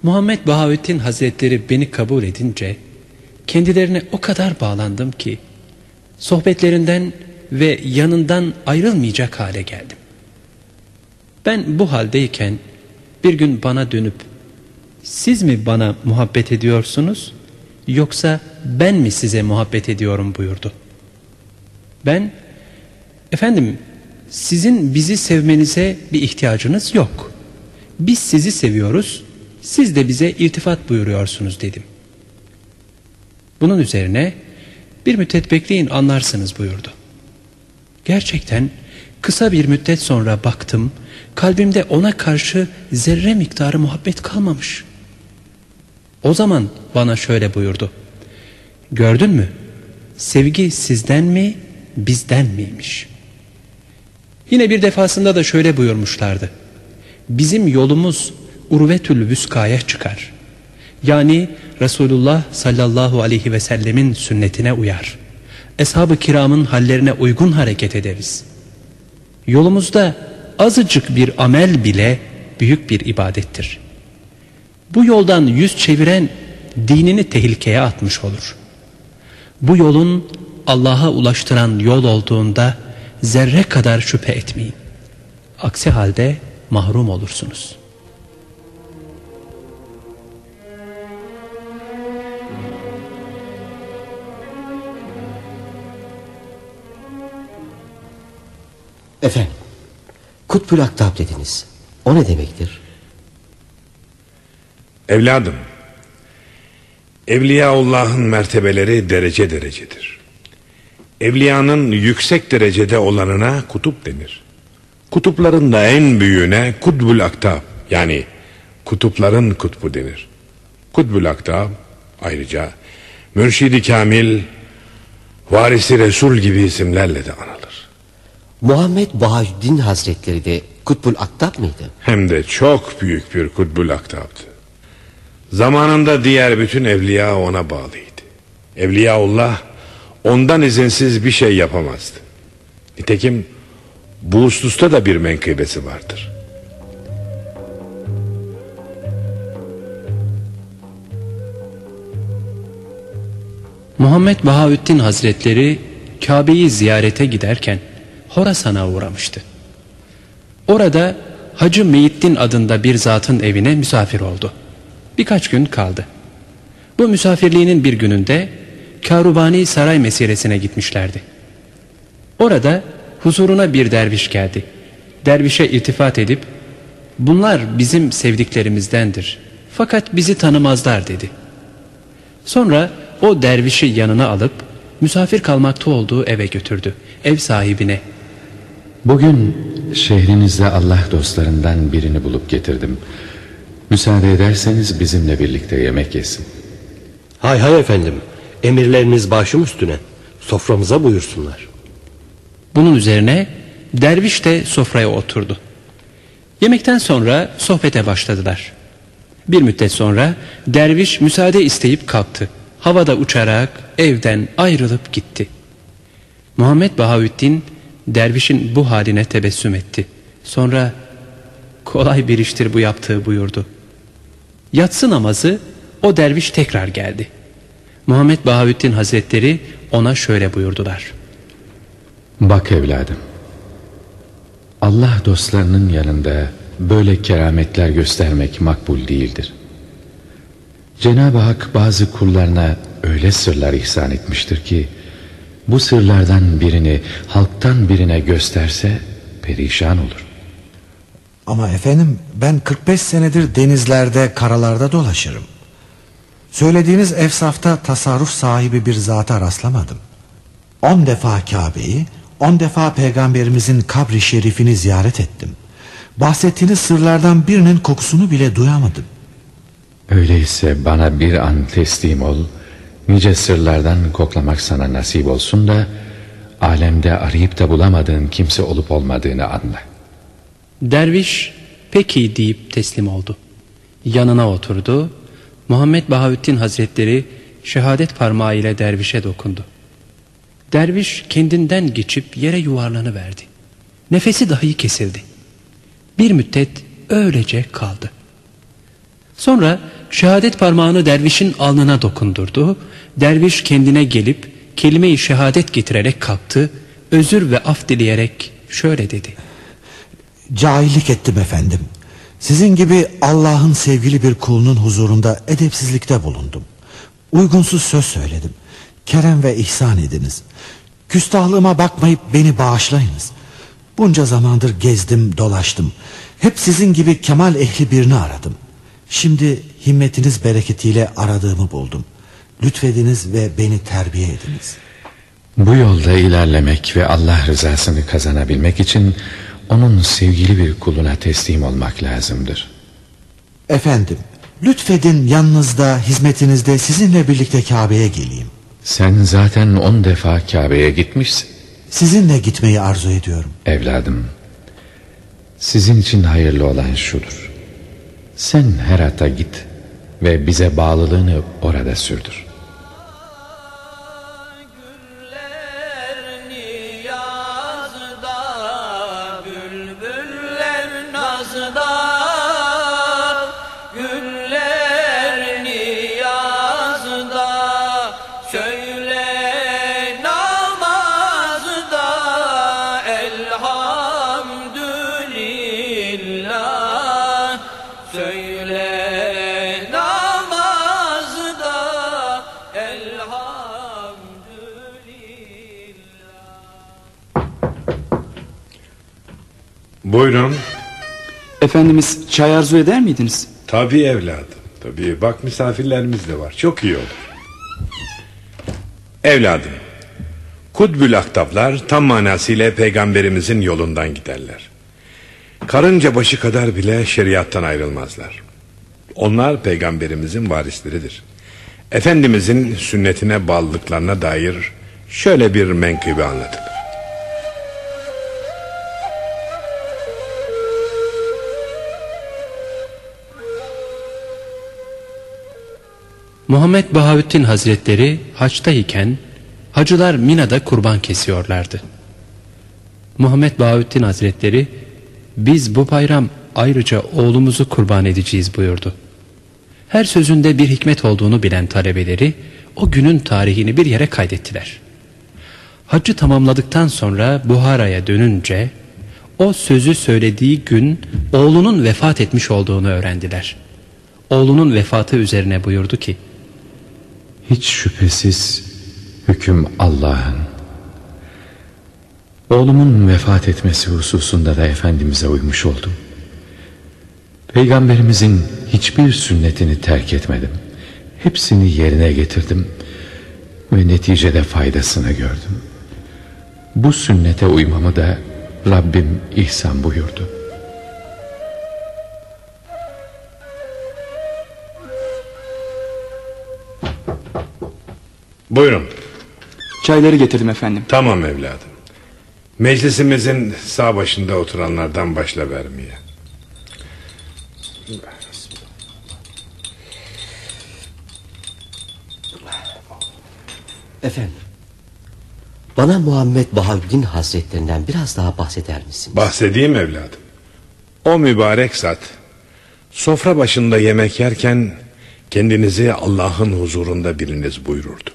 Muhammed Bahavettin Hazretleri beni kabul edince kendilerine o kadar bağlandım ki sohbetlerinden ve yanından ayrılmayacak hale geldim. Ben bu haldeyken bir gün bana dönüp siz mi bana muhabbet ediyorsunuz yoksa ben mi size muhabbet ediyorum buyurdu. Ben efendim sizin bizi sevmenize bir ihtiyacınız yok. Biz sizi seviyoruz siz de bize irtifat buyuruyorsunuz dedim. Bunun üzerine bir müddet bekleyin anlarsınız buyurdu. Gerçekten kısa bir müddet sonra baktım kalbimde ona karşı zerre miktarı muhabbet kalmamış. O zaman bana şöyle buyurdu. Gördün mü? Sevgi sizden mi, bizden miymiş? Yine bir defasında da şöyle buyurmuşlardı. Bizim yolumuz urvetül vüskaya çıkar. Yani Resulullah sallallahu aleyhi ve sellemin sünnetine uyar. Eshab-ı kiramın hallerine uygun hareket ederiz. Yolumuzda azıcık bir amel bile büyük bir ibadettir. Bu yoldan yüz çeviren dinini tehlikeye atmış olur. Bu yolun Allah'a ulaştıran yol olduğunda zerre kadar şüphe etmeyin. Aksi halde mahrum olursunuz.'' Efendim, Kutbül Aktab dediniz. O ne demektir? Evladım, Evliyaullah'ın mertebeleri derece derecedir. Evliyanın yüksek derecede olanına kutup denir. Kutupların da en büyüğüne Kutbül Aktab yani kutupların kutbu denir. Kutbül Aktab ayrıca Mürşidi Kamil, Varisi Resul gibi isimlerle de anılır. Muhammed Bahaddin Hazretleri de Kutbul Aktab mıydı? Hem de çok büyük bir Kutbul Aktab'dı. Zamanında diğer bütün evliya ona bağlıydı. Evliyaullah Ondan izinsiz bir şey yapamazdı. Nitekim bu hususta da bir menkıbesi vardır. Muhammed Bahaüddin Hazretleri Kabe'yi ziyarete giderken Horasan'a uğramıştı. Orada Hacı Meyiddin adında bir zatın evine misafir oldu. Birkaç gün kaldı. Bu misafirliğinin bir gününde Karubani saray meselesine gitmişlerdi. Orada huzuruna bir derviş geldi. Dervişe iltifat edip bunlar bizim sevdiklerimizdendir fakat bizi tanımazlar dedi. Sonra o dervişi yanına alıp misafir kalmakta olduğu eve götürdü. Ev sahibine Bugün şehrinizde Allah dostlarından birini bulup getirdim. Müsaade ederseniz bizimle birlikte yemek yesin. Hay hay efendim. Emirleriniz başım üstüne. Soframıza buyursunlar. Bunun üzerine derviş de sofraya oturdu. Yemekten sonra sohbete başladılar. Bir müddet sonra derviş müsaade isteyip kalktı. Havada uçarak evden ayrılıp gitti. Muhammed Bahaüddin dervişin bu haline tebessüm etti. Sonra kolay bir iştir bu yaptığı buyurdu. Yatsı namazı o derviş tekrar geldi. Muhammed Bahaüddin Hazretleri ona şöyle buyurdular. Bak evladım. Allah dostlarının yanında böyle kerametler göstermek makbul değildir. Cenab-ı Hak bazı kullarına öyle sırlar ihsan etmiştir ki bu sırlardan birini halktan birine gösterse perişan olur. Ama efendim ben 45 senedir denizlerde, karalarda dolaşırım. Söylediğiniz efsafta tasarruf sahibi bir zata rastlamadım. On defa Kabe'yi, on defa peygamberimizin kabri şerifini ziyaret ettim. Bahsettiğiniz sırlardan birinin kokusunu bile duyamadım. Öyleyse bana bir an teslim ol, nice sırlardan koklamak sana nasip olsun da, alemde arayıp da bulamadığın kimse olup olmadığını anla. Derviş peki deyip teslim oldu. Yanına oturdu. Muhammed Bahaüddin Hazretleri şehadet parmağı ile dervişe dokundu. Derviş kendinden geçip yere yuvarlanıverdi. Nefesi dahi kesildi. Bir müddet öylece kaldı. Sonra şehadet parmağını dervişin alnına dokundurdu. Derviş kendine gelip kelime-i şehadet getirerek kalktı. Özür ve af dileyerek şöyle dedi. Cahillik ettim efendim. Sizin gibi Allah'ın sevgili bir kulunun huzurunda edepsizlikte bulundum. Uygunsuz söz söyledim. Kerem ve ihsan ediniz. Küstahlığıma bakmayıp beni bağışlayınız. Bunca zamandır gezdim dolaştım. Hep sizin gibi kemal ehli birini aradım. Şimdi himmetiniz bereketiyle aradığımı buldum. Lütfediniz ve beni terbiye ediniz. Bu yolda ilerlemek ve Allah rızasını kazanabilmek için onun sevgili bir kuluna teslim olmak lazımdır. Efendim, lütfedin yanınızda, hizmetinizde sizinle birlikte Kabe'ye geleyim. Sen zaten on defa Kabe'ye gitmişsin. Sizinle gitmeyi arzu ediyorum. Evladım, sizin için hayırlı olan şudur. Sen Herat'a git ve bize bağlılığını orada sürdür. Buyurun. Efendimiz çay arzu eder miydiniz? Tabii evladım. Tabii bak misafirlerimiz de var. Çok iyi olur. Evladım. Kudbül aktaplar tam manasıyla peygamberimizin yolundan giderler. Karınca başı kadar bile şeriattan ayrılmazlar. Onlar peygamberimizin varisleridir. Efendimizin sünnetine bağlılıklarına dair şöyle bir menkıbe anlatılır. Muhammed Bahaüddin Hazretleri haçta iken hacılar Mina'da kurban kesiyorlardı. Muhammed Bahattin Hazretleri biz bu bayram ayrıca oğlumuzu kurban edeceğiz buyurdu. Her sözünde bir hikmet olduğunu bilen talebeleri o günün tarihini bir yere kaydettiler. Hacı tamamladıktan sonra Buhara'ya dönünce o sözü söylediği gün oğlunun vefat etmiş olduğunu öğrendiler. Oğlunun vefatı üzerine buyurdu ki Hiç şüphesiz hüküm Allah'ın. Oğlumun vefat etmesi hususunda da Efendimiz'e uymuş oldum. Peygamberimizin hiçbir sünnetini terk etmedim. Hepsini yerine getirdim ve neticede faydasını gördüm. Bu sünnete uymamı da Rabbim ihsan buyurdu. Buyurun. Çayları getirdim efendim. Tamam evladım. Meclisimizin sağ başında oturanlardan başla vermeye. Efendim. Bana Muhammed Bahaddin Hazretlerinden biraz daha bahseder misin? Bahsedeyim evladım. O mübarek zat sofra başında yemek yerken kendinizi Allah'ın huzurunda biriniz buyururdu.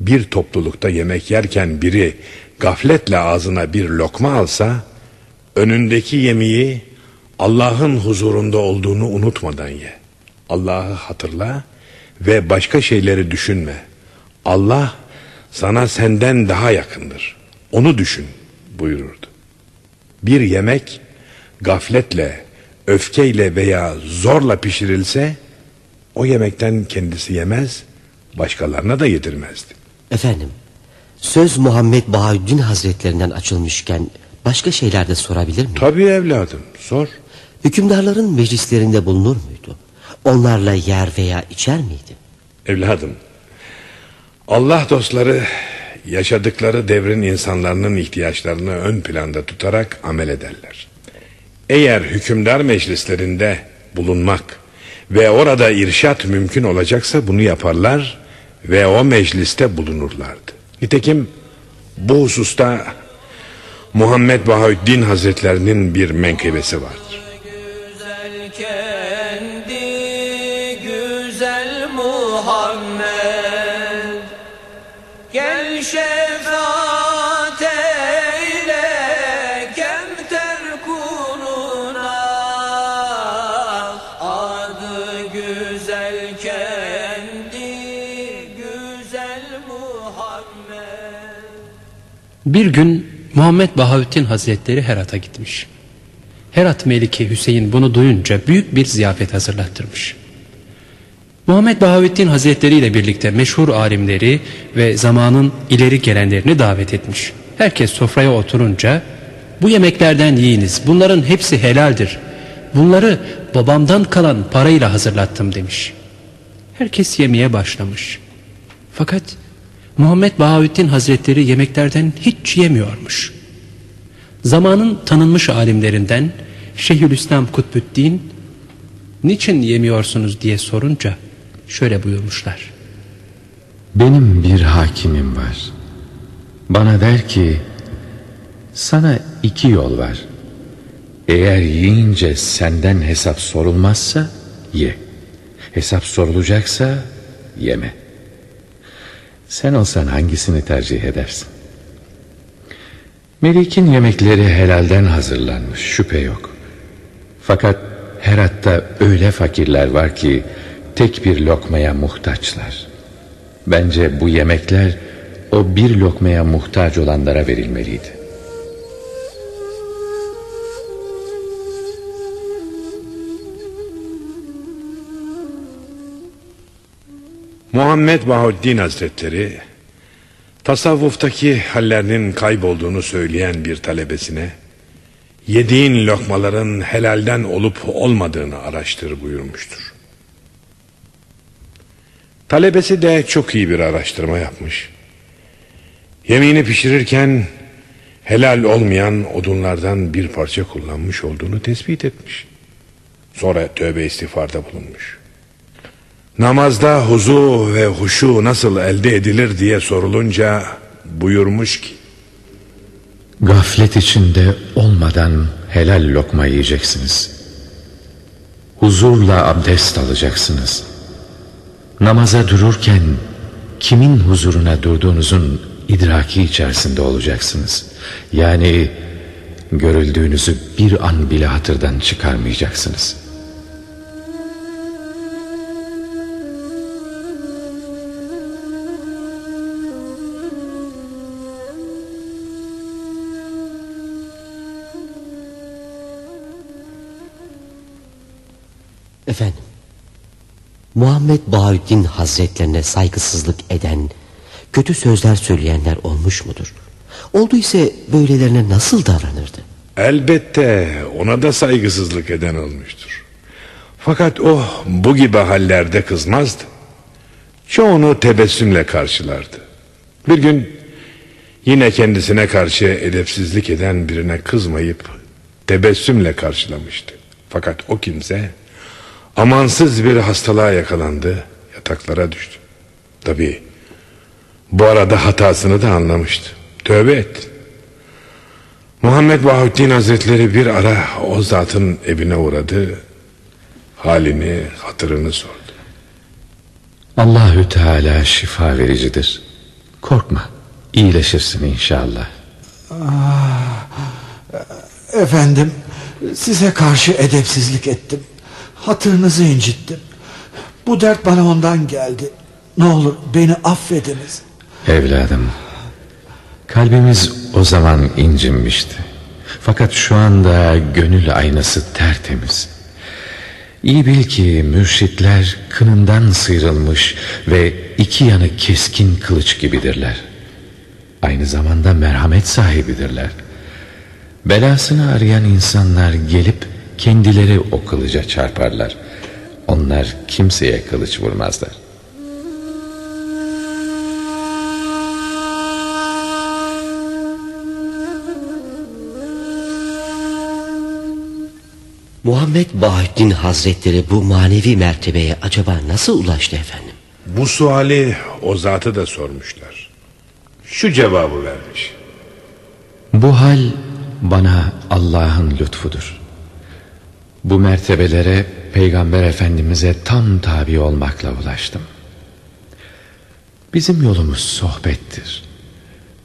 Bir toplulukta yemek yerken biri gafletle ağzına bir lokma alsa önündeki yemeği Allah'ın huzurunda olduğunu unutmadan ye. Allah'ı hatırla ve başka şeyleri düşünme. Allah sana senden daha yakındır. Onu düşün buyururdu. Bir yemek gafletle, öfkeyle veya zorla pişirilse o yemekten kendisi yemez, başkalarına da yedirmezdi. Efendim, söz Muhammed Bahaddin Hazretlerinden açılmışken başka şeyler de sorabilir miyim? Tabii evladım, sor. Hükümdarların meclislerinde bulunur muydu? Onlarla yer veya içer miydi? Evladım, Allah dostları yaşadıkları devrin insanların ihtiyaçlarını ön planda tutarak amel ederler. Eğer hükümdar meclislerinde bulunmak ve orada irşat mümkün olacaksa bunu yaparlar ve o mecliste bulunurlardı. Nitekim bu hususta Muhammed Bahaüddin Hazretlerinin bir menkıbesi vardır. Bir gün Muhammed Bahattin Hazretleri Herat'a gitmiş. Herat Meliki Hüseyin bunu duyunca büyük bir ziyafet hazırlattırmış. Muhammed Bahattin Hazretleri ile birlikte meşhur alimleri ve zamanın ileri gelenlerini davet etmiş. Herkes sofraya oturunca bu yemeklerden yiyiniz bunların hepsi helaldir. Bunları babamdan kalan parayla hazırlattım demiş. Herkes yemeye başlamış. Fakat Muhammed Bahattin Hazretleri yemeklerden hiç yemiyormuş. Zamanın tanınmış alimlerinden Şeyhülislam Kutbüddin niçin yemiyorsunuz diye sorunca şöyle buyurmuşlar. Benim bir hakimim var. Bana der ki sana iki yol var. Eğer yiyince senden hesap sorulmazsa ye. Hesap sorulacaksa yeme. Sen olsan hangisini tercih edersin? Melik'in yemekleri helalden hazırlanmış şüphe yok. Fakat Herat'ta öyle fakirler var ki tek bir lokmaya muhtaçlar. Bence bu yemekler o bir lokmaya muhtaç olanlara verilmeliydi. Muhammed Bahuddin Hazretleri tasavvuftaki hallerinin kaybolduğunu söyleyen bir talebesine yediğin lokmaların helalden olup olmadığını araştır buyurmuştur. Talebesi de çok iyi bir araştırma yapmış. Yemeğini pişirirken helal olmayan odunlardan bir parça kullanmış olduğunu tespit etmiş. Sonra tövbe istiğfarda bulunmuş. Namazda huzu ve huşu nasıl elde edilir diye sorulunca buyurmuş ki Gaflet içinde olmadan helal lokma yiyeceksiniz. Huzurla abdest alacaksınız. Namaza dururken kimin huzuruna durduğunuzun idraki içerisinde olacaksınız. Yani görüldüğünüzü bir an bile hatırdan çıkarmayacaksınız. Efendim, Muhammed Bahaüddin Hazretlerine saygısızlık eden, kötü sözler söyleyenler olmuş mudur? Olduysa böylelerine nasıl davranırdı? Elbette ona da saygısızlık eden olmuştur. Fakat o bu gibi hallerde kızmazdı. Çoğunu tebessümle karşılardı. Bir gün yine kendisine karşı edepsizlik eden birine kızmayıp tebessümle karşılamıştı. Fakat o kimse amansız bir hastalığa yakalandı, yataklara düştü. Tabii bu arada hatasını da anlamıştı. Tövbe etti. Muhammed Bahuddin Hazretleri bir ara o zatın evine uğradı. Halini, hatırını sordu. Allahü Teala şifa vericidir. Korkma, iyileşirsin inşallah. Ah, efendim, size karşı edepsizlik ettim. Hatırınızı incittim. Bu dert bana ondan geldi. Ne olur beni affediniz. Evladım, kalbimiz o zaman incinmişti. Fakat şu anda gönül aynası tertemiz. İyi bil ki mürşitler kınından sıyrılmış ve iki yanı keskin kılıç gibidirler. Aynı zamanda merhamet sahibidirler. Belasını arayan insanlar gelip kendileri o kılıca çarparlar. Onlar kimseye kılıç vurmazlar. Muhammed Bahaddin Hazretleri bu manevi mertebeye acaba nasıl ulaştı efendim? Bu suali o zatı da sormuşlar. Şu cevabı vermiş. Bu hal bana Allah'ın lütfudur. Bu mertebelere Peygamber Efendimiz'e tam tabi olmakla ulaştım. Bizim yolumuz sohbettir.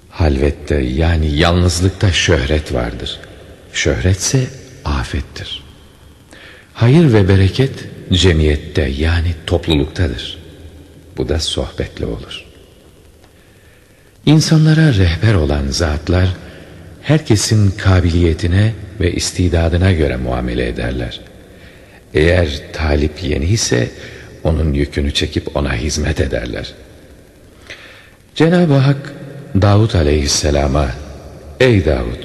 Halvette yani yalnızlıkta şöhret vardır. Şöhretse afettir. Hayır ve bereket cemiyette yani topluluktadır. Bu da sohbetle olur. İnsanlara rehber olan zatlar herkesin kabiliyetine ve istidadına göre muamele ederler. Eğer talip yeni ise onun yükünü çekip ona hizmet ederler. Cenab-ı Hak Davut aleyhisselama Ey Davut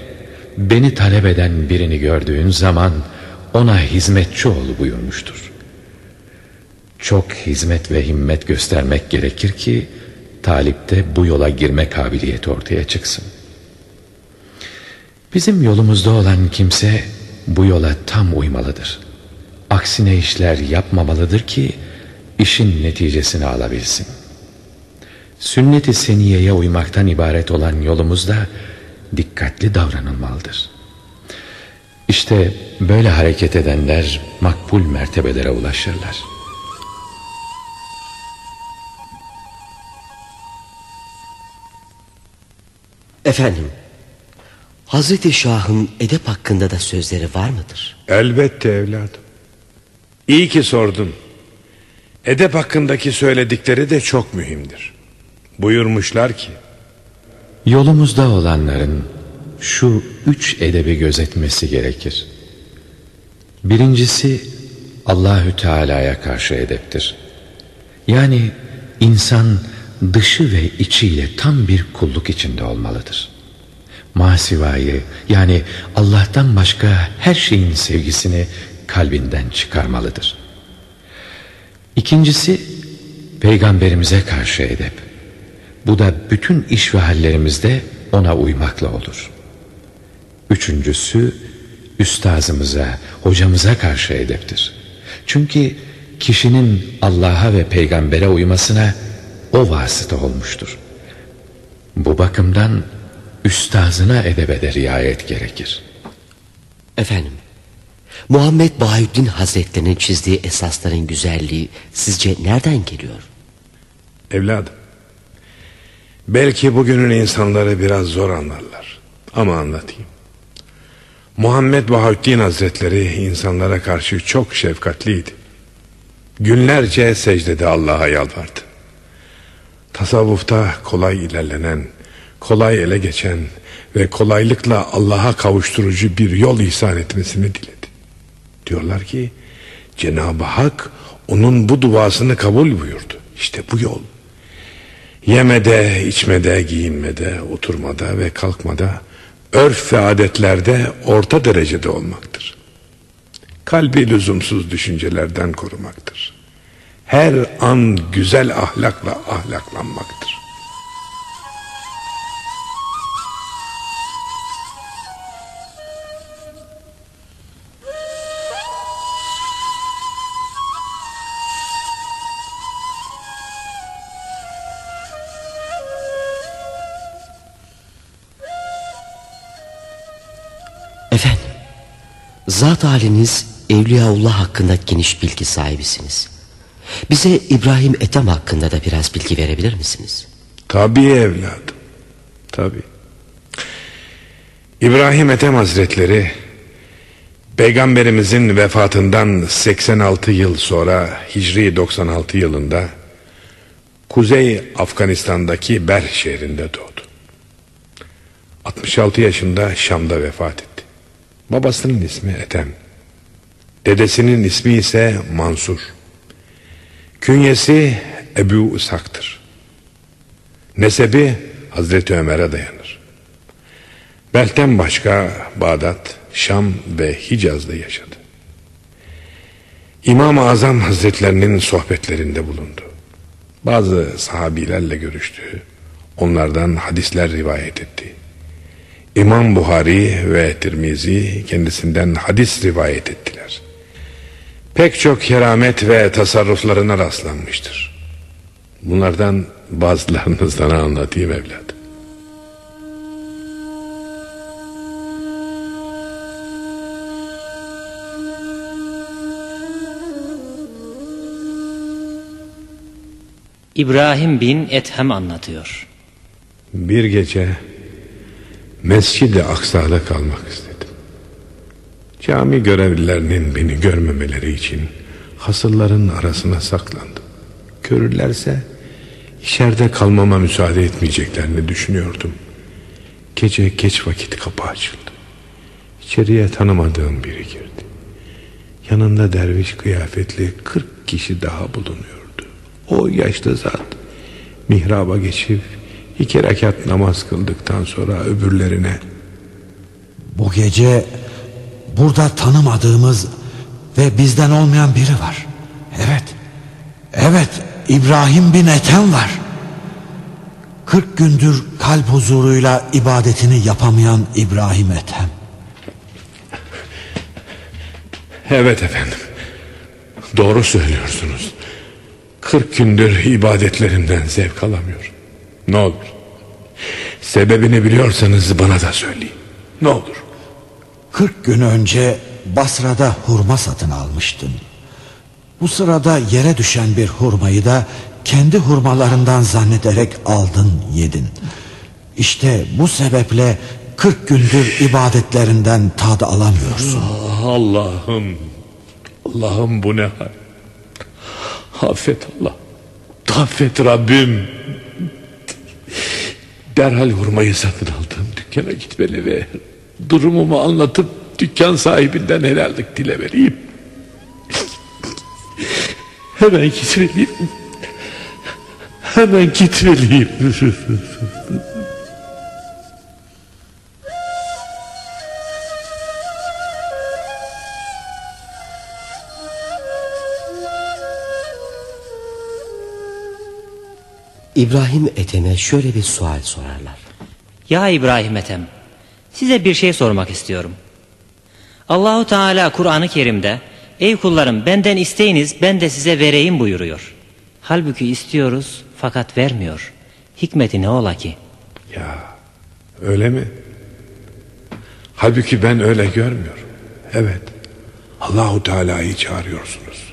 beni talep eden birini gördüğün zaman ona hizmetçi ol buyurmuştur. Çok hizmet ve himmet göstermek gerekir ki talipte bu yola girme kabiliyeti ortaya çıksın. Bizim yolumuzda olan kimse bu yola tam uymalıdır. Aksine işler yapmamalıdır ki işin neticesini alabilsin. Sünnet-i seniyeye uymaktan ibaret olan yolumuzda dikkatli davranılmalıdır. İşte böyle hareket edenler makbul mertebelere ulaşırlar. Efendim, Hazreti Şah'ın edep hakkında da sözleri var mıdır? Elbette evladım. İyi ki sordun. Edep hakkındaki söyledikleri de çok mühimdir. Buyurmuşlar ki Yolumuzda olanların şu üç edebi gözetmesi gerekir. Birincisi Allahü Teala'ya karşı edeptir. Yani insan dışı ve içiyle tam bir kulluk içinde olmalıdır. Masivayı yani Allah'tan başka her şeyin sevgisini kalbinden çıkarmalıdır. İkincisi peygamberimize karşı edep. Bu da bütün iş ve hallerimizde ona uymakla olur. Üçüncüsü üstazımıza, hocamıza karşı edeptir. Çünkü kişinin Allah'a ve peygambere uymasına o vasıta olmuştur. Bu bakımdan üstazına edebede riayet gerekir. Efendim, Muhammed Bahaüddin Hazretlerinin çizdiği esasların güzelliği sizce nereden geliyor? Evladım, belki bugünün insanları biraz zor anlarlar. Ama anlatayım. Muhammed Bahaüddin Hazretleri insanlara karşı çok şefkatliydi. Günlerce secdede Allah'a yalvardı. Tasavvufta kolay ilerlenen, kolay ele geçen ve kolaylıkla Allah'a kavuşturucu bir yol ihsan etmesini diledi. Diyorlar ki Cenab-ı Hak onun bu duasını kabul buyurdu. İşte bu yol. Yemede, içmede, giyinmede, oturmada ve kalkmada, örf ve adetlerde orta derecede olmaktır. Kalbi lüzumsuz düşüncelerden korumaktır. Her an güzel ahlakla ahlaklanmaktır. Zat haliniz Evliyaullah hakkında geniş bilgi sahibisiniz. Bize İbrahim Ethem hakkında da biraz bilgi verebilir misiniz? Tabii evladım. Tabii. İbrahim Ethem Hazretleri Peygamberimizin vefatından 86 yıl sonra Hicri 96 yılında Kuzey Afganistan'daki Ber şehrinde doğdu. 66 yaşında Şam'da vefat etti. Babasının ismi Ethem. Dedesinin ismi ise Mansur. Künyesi Ebu Ishak'tır. Nesebi Hazreti Ömer'e dayanır. Belten başka Bağdat, Şam ve Hicaz'da yaşadı. İmam-ı Azam Hazretlerinin sohbetlerinde bulundu. Bazı sahabilerle görüştü. Onlardan hadisler rivayet etti. İmam Buhari ve Tirmizi kendisinden hadis rivayet ettiler. Pek çok keramet ve tasarruflarına rastlanmıştır. Bunlardan bazılarını sana anlatayım evladım. İbrahim bin Ethem anlatıyor. Bir gece Mescid-i Aksa'da kalmak istedim. Cami görevlilerinin beni görmemeleri için hasırların arasına saklandım. Görürlerse içeride kalmama müsaade etmeyeceklerini düşünüyordum. Gece geç vakit kapı açıldı. İçeriye tanımadığım biri girdi. Yanında derviş kıyafetli 40 kişi daha bulunuyordu. O yaşlı zat mihraba geçip iki rekat namaz kıldıktan sonra öbürlerine Bu gece burada tanımadığımız ve bizden olmayan biri var. Evet. Evet İbrahim bin Ethem var. 40 gündür kalp huzuruyla ibadetini yapamayan İbrahim Ethem. Evet efendim. Doğru söylüyorsunuz. 40 gündür ibadetlerimden zevk alamıyorum. Ne olur. Sebebini biliyorsanız bana da söyleyin. Ne olur. 40 gün önce Basra'da hurma satın almıştın. Bu sırada yere düşen bir hurmayı da kendi hurmalarından zannederek aldın yedin. İşte bu sebeple 40 gündür ibadetlerinden tad alamıyorsun. Allah'ım. Allah'ım bu ne hal? Affet Allah. Affet Rabbim. Derhal hurmayı satın aldım. Dükkana gitmeli ve durumumu anlatıp dükkan sahibinden helallik dile vereyim. Hemen gitmeliyim. Hemen gitmeliyim. İbrahim Ethem'e şöyle bir sual sorarlar. Ya İbrahim Ethem, size bir şey sormak istiyorum. Allahu Teala Kur'an-ı Kerim'de Ey kullarım benden isteyiniz ben de size vereyim buyuruyor. Halbuki istiyoruz fakat vermiyor. Hikmeti ne ola ki? Ya öyle mi? Halbuki ben öyle görmüyorum. Evet. Allahu Teala'yı çağırıyorsunuz.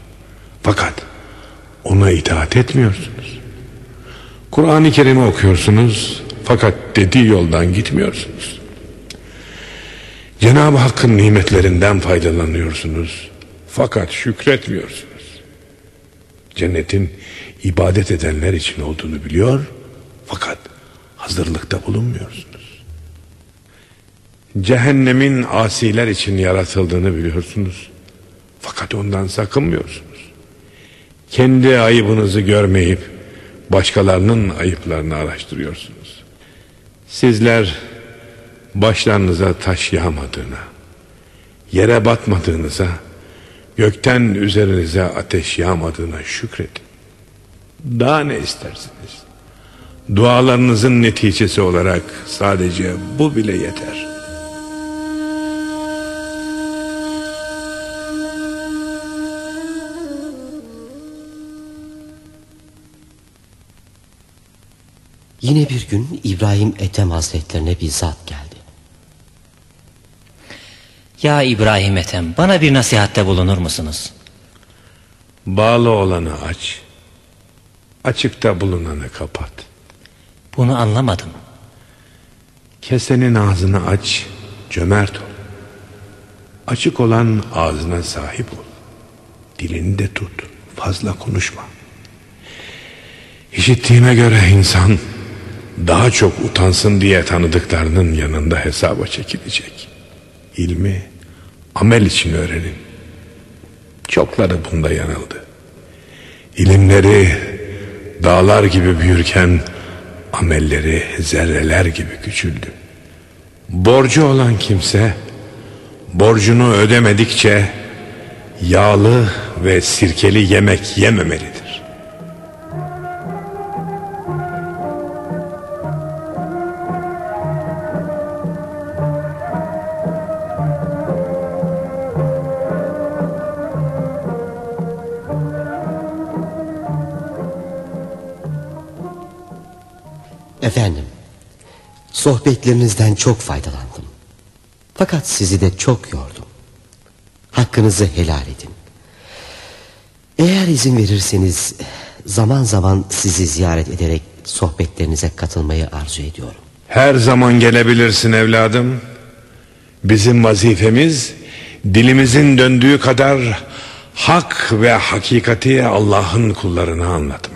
Fakat ona itaat etmiyorsunuz. Kur'an-ı Kerim'i okuyorsunuz fakat dediği yoldan gitmiyorsunuz. Cenab-ı Hakk'ın nimetlerinden faydalanıyorsunuz fakat şükretmiyorsunuz. Cennetin ibadet edenler için olduğunu biliyor fakat hazırlıkta bulunmuyorsunuz. Cehennemin asiler için yaratıldığını biliyorsunuz. Fakat ondan sakınmıyorsunuz. Kendi ayıbınızı görmeyip başkalarının ayıplarını araştırıyorsunuz. Sizler başlarınıza taş yağmadığına, yere batmadığınıza, gökten üzerinize ateş yağmadığına şükredin. Daha ne istersiniz? Dualarınızın neticesi olarak sadece bu bile yeter. Yine bir gün İbrahim Ethem Hazretlerine bir zat geldi. Ya İbrahim Ethem bana bir nasihatte bulunur musunuz? Bağlı olanı aç, açıkta bulunanı kapat. Bunu anlamadım. Kesenin ağzını aç, cömert ol. Açık olan ağzına sahip ol. Dilini de tut, fazla konuşma. İşittiğime göre insan daha çok utansın diye tanıdıklarının yanında hesaba çekilecek. İlmi amel için öğrenin. Çokları bunda yanıldı. İlimleri dağlar gibi büyürken amelleri zerreler gibi küçüldü. Borcu olan kimse borcunu ödemedikçe yağlı ve sirkeli yemek yememelidir. Sohbetlerinizden çok faydalandım. Fakat sizi de çok yordum. Hakkınızı helal edin. Eğer izin verirseniz zaman zaman sizi ziyaret ederek sohbetlerinize katılmayı arzu ediyorum. Her zaman gelebilirsin evladım. Bizim vazifemiz dilimizin döndüğü kadar hak ve hakikati Allah'ın kullarına anlatmaktır.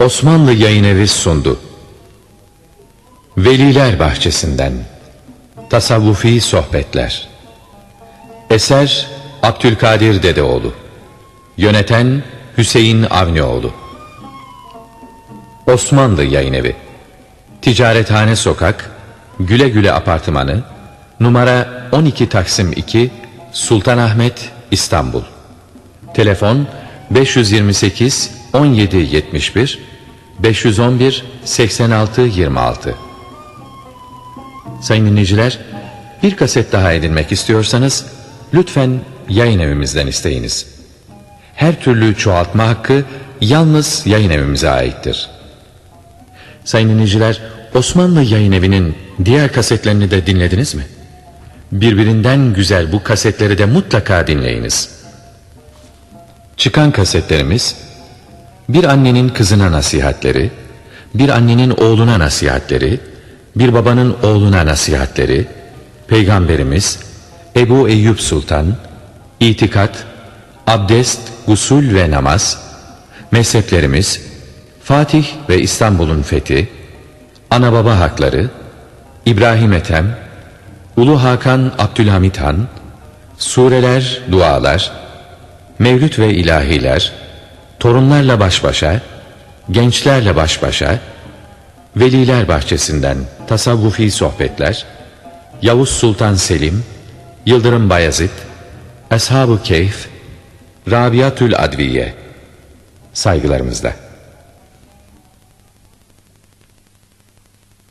Osmanlı Yayın Evi sundu. Veliler Bahçesinden Tasavvufi Sohbetler. Eser Abdülkadir Dedeoğlu. Yöneten Hüseyin Avnioğlu. Osmanlı Yayın Evi Ticarethane Sokak Güle Güle Apartmanı Numara 12 Taksim 2 Sultanahmet İstanbul. Telefon 528 17 71 511 86 26 Sayın dinleyiciler, bir kaset daha edinmek istiyorsanız lütfen yayın evimizden isteyiniz. Her türlü çoğaltma hakkı yalnız yayın evimize aittir. Sayın dinleyiciler, Osmanlı Yayın Evi'nin diğer kasetlerini de dinlediniz mi? Birbirinden güzel bu kasetleri de mutlaka dinleyiniz. Çıkan kasetlerimiz bir annenin kızına nasihatleri, bir annenin oğluna nasihatleri, bir babanın oğluna nasihatleri, Peygamberimiz, Ebu Eyyub Sultan, itikat, abdest, usul ve namaz, mezheplerimiz, Fatih ve İstanbul'un fethi, ana baba hakları, İbrahim Ethem, Ulu Hakan Abdülhamit Han, sureler, dualar, mevlüt ve ilahiler, torunlarla baş başa, gençlerle baş başa, veliler bahçesinden tasavvufi sohbetler, Yavuz Sultan Selim, Yıldırım Bayezid, Ashab-ı Keyf, Rabiatül Adviye, saygılarımızla.